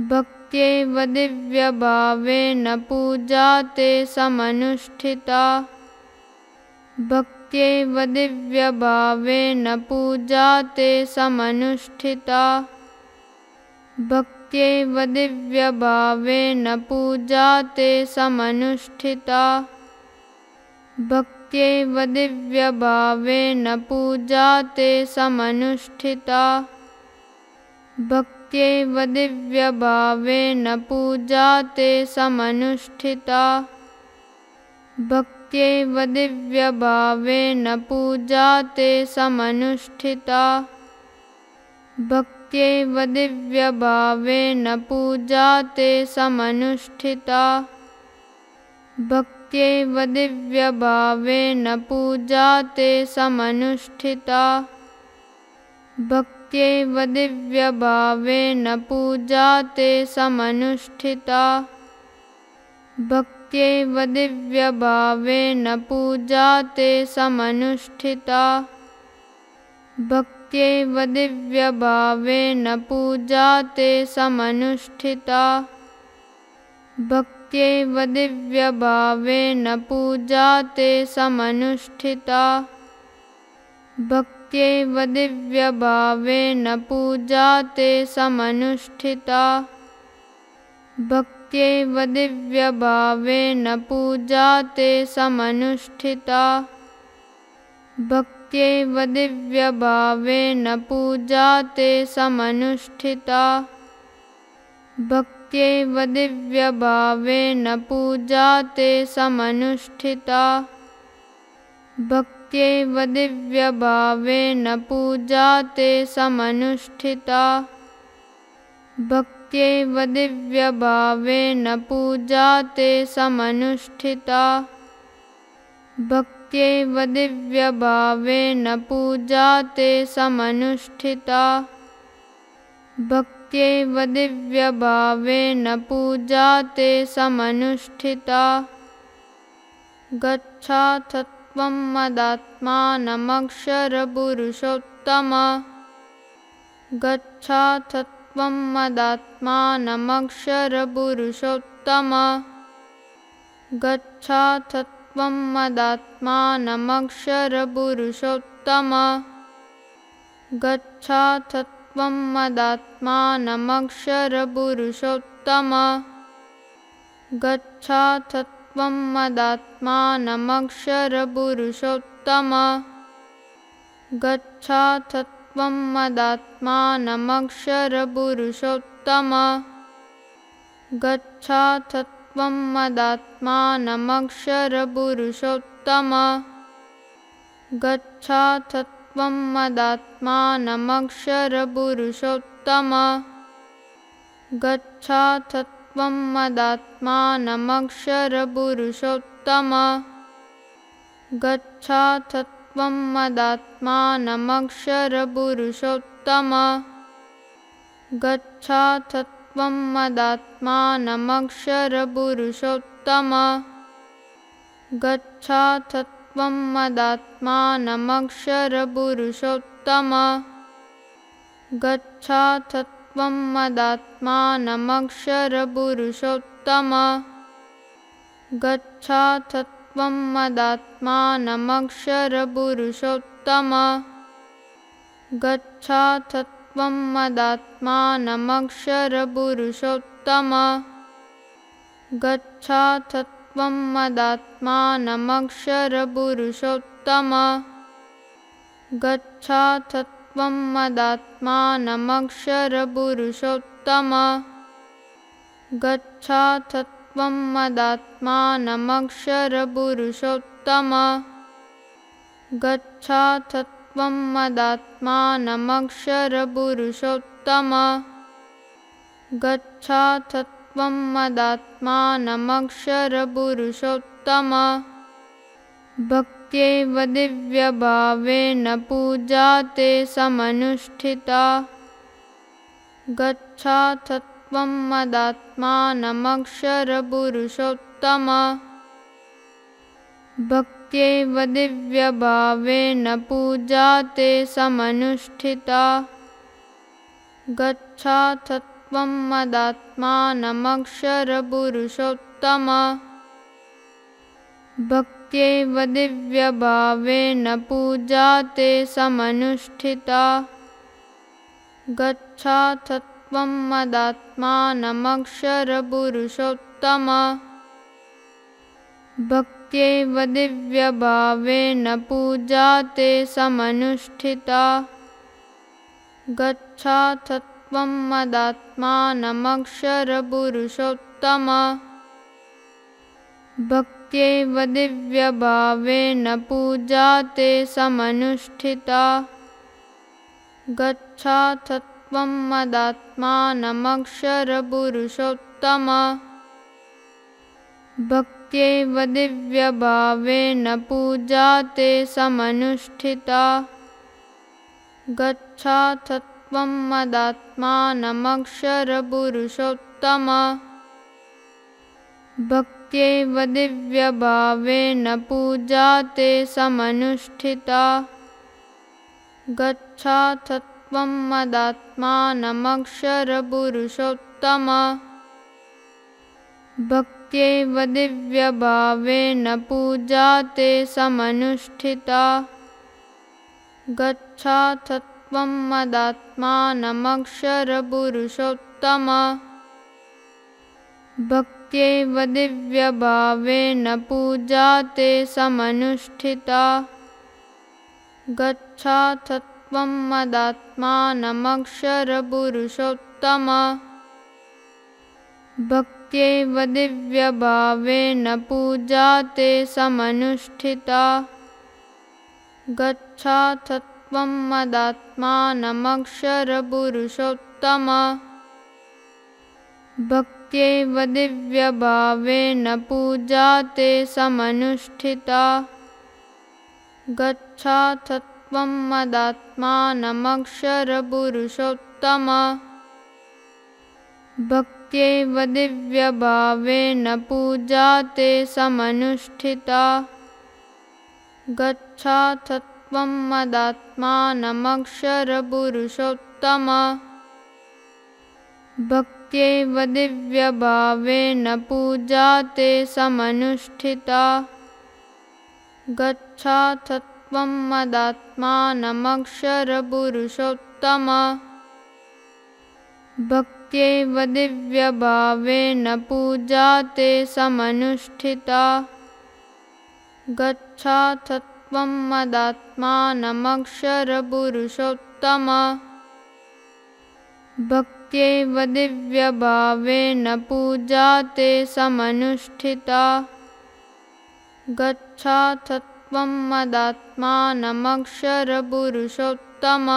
भक्त्यैव दिव्यभावेन पूजा ते समनुष्ठिता। भक्त्यैव दिव्यभावेन पूजा ते समनुष्ठिता। भक्त्यैव दिव्यभावेन पूजा ते समनुष्ठिता। भक्त्यैव दिव्यभावेन पूजा ते समनुष्ठिता भक्त्यैव दिव्यभावेन पूजा ते समनुष्ठिता। भक्त्यैव दिव्यभावेन पूजा ते समनुष्ठिता। भक्त्यैव दिव्यभावेन पूजा ते समनुष्ठिता। भक्त्यैव दिव्यभावेन ते समनुष्ठिता भक्त्यैव दिव्यभावेन पूजा ते समनुष्ठिता। भक्त्यैव दिव्यभावेन पूजा ते समनुष्ठिता। भक्त्यैव दिव्यभावेन पूजा ते समनुष्ठिता। भक्त्यैव दिव्यभावेन पूजा ते समनुष्ठिता भक्त्यैव दिव्यभावेन पूजा ते समनुष्ठिता। भक्त्यैव दिव्यभावेन पूजा ते समनुष्ठिता। भक्त्यैव दिव्यभावेन पूजा ते समनुष्ठिता। भक्त्यैव दिव्यभावेन ते समनुष्ठिता भक्त्यैव दिव्यभावेन पूजा ते समनुष्ठिता। भक्त्यैव दिव्यभावेन पूजा ते समनुष्ठिता। भक्त्यैव दिव्यभावेन पूजा ते समनुष्ठिता। भक्त्यैव दिव्यभावेन पूजा ते समनुष्ठिता त्वं मदात्मानमक्षरपुरुषोत्तम। गच्छाथ त्वं मदात्मानमक्षरपुरुषोत्तम। गच्छाथ त्वं मदात्मानमक्षरपुरुषोत्तम। गच्छाथ त्वं मदात्मानमक्षरपुरुषोत्तम। गच्छाथ त्वं मदात्मानमक्षरपुरुषोत्तम। गच्छाथ त्वं मदात्मानमक्षरपुरुषोत्तम। गच्छाथ त्वं मदात्मानमक्षरपुरुषोत्तम। गच्छाथ त्वं मदात्मानमक्षरपुरुषोत्तम। गच्छाथ त्वं मदात्मानमक्षरपुरुषोत्तम। गच्छाथ त्वं मदात्मानमक्षरपुरुषोत्तम। गच्छाथ त्वं मदात्मानमक्षरपुरुषोत्तम। गच्छाथ त्वं मदात्मानमक्षरपुरुषोत्तम। गच्छाथ त्वं मदात्मानमक्षरपुरुषोत्तम। गच्छाथ त्वं मदात्मानमक्षरपुरुषोत्तम। गच्छाथ त्वं मदात्मानमक्षरपुरुषोत्तम। गच्छाथ त्वं मदात्मानमक्षरपुरुषोत्तम। गच्छाथ त्वं मदात्मानमक्षरपुरुषोत्तम। गच्छाथ त्वं मदात्मानमक्षरपुरुषोत्तम। गच्छाथ त्वं मदात्मानमक्षरपुरुषोत्तम। गच्छाथ त्वं मदात्मानमक्षरपुरुषोत्तम। भक् भक्त्यैव दिव्यभावेन पूजा ते समनुष्ठिता। गच्छाथत्वं मदात्मानमक्षरपुरुषोत्तम। भक्त्यैव दिव्यभावेन पूजा ते समनुष्ठिता। गच्छाथत्वं त्वं मदात्मानमक्षरपुरुषोत्तम भक्त्यैव दिव्यभावेन पूजा ते समनुष्ठिता। गच्छाथ त्वं मदात्मानमक्षरपुरुषोत्तम। भक्त्यैव दिव्यभावेन पूजा ते समनुष्ठिता। गच्छाथ त्वं मदात्मानमक्षरपुरुषोत्तम भक्त्यैव दिव्यभावेन पूजा ते समनुष्ठिता। गच्छाथ त्वं मदात्मानमक्षरपुरुषोत्तम। भक्त्यैव दिव्यभावेन पूजा ते समनुष्ठिता। गच्छाथ त्वं मदात्मानमक्षरपुरुषोत्तम भक्त्यैव दिव्यभावेन पूजा ते समनुष्ठिता। गच्छाथ त्वं मदात्मानमक्षरपुरुषोत्तम। भक्त्यैव दिव्यभावेन पूजा ते समनुष्ठिता। गच्छाथ त्वं मदात्मानमक्षरपुरुषोत्तम भक्त्यैव दिव्यभावेन पूजा ते समनुष्ठिता। गच्छाथ त्वं मदात्मानमक्षरपुरुषोत्तम। भक्त्यैव दिव्यभावेन पूजा ते समनुष्ठिता। गच्छाथ त्वं मदात्मानमक्षरपुरुषोत्तम भक्त्यैव दिव्यभावेन पूजा ते समनुष्ठिता। गच्छाथ त्वं मदात्मानमक्षरपुरुषोत्तम। भक्त्यैव दिव्यभावेन पूजा ते समनुष्ठिता। गच्छाथ त्वं मदात्मानमक्षरपुरुषोत्तम भक्त्यैव दिव्यभावेन पूजा ते समनुष्ठिता। गच्छाथ त्वं मदात्मानमक्षरपुरुषोत्तम। भक्त्यैव दिव्यभावेन पूजा ते समनुष्ठिता। गच्छाथ त्वं मदात्मानमक्षरपुरुषोत्तम भक्त्यैव दिव्यभावेन पूजा ते समनुष्ठिता। गच्छाथ त्वं मदात्मानमक्षरपुरुषोत्तम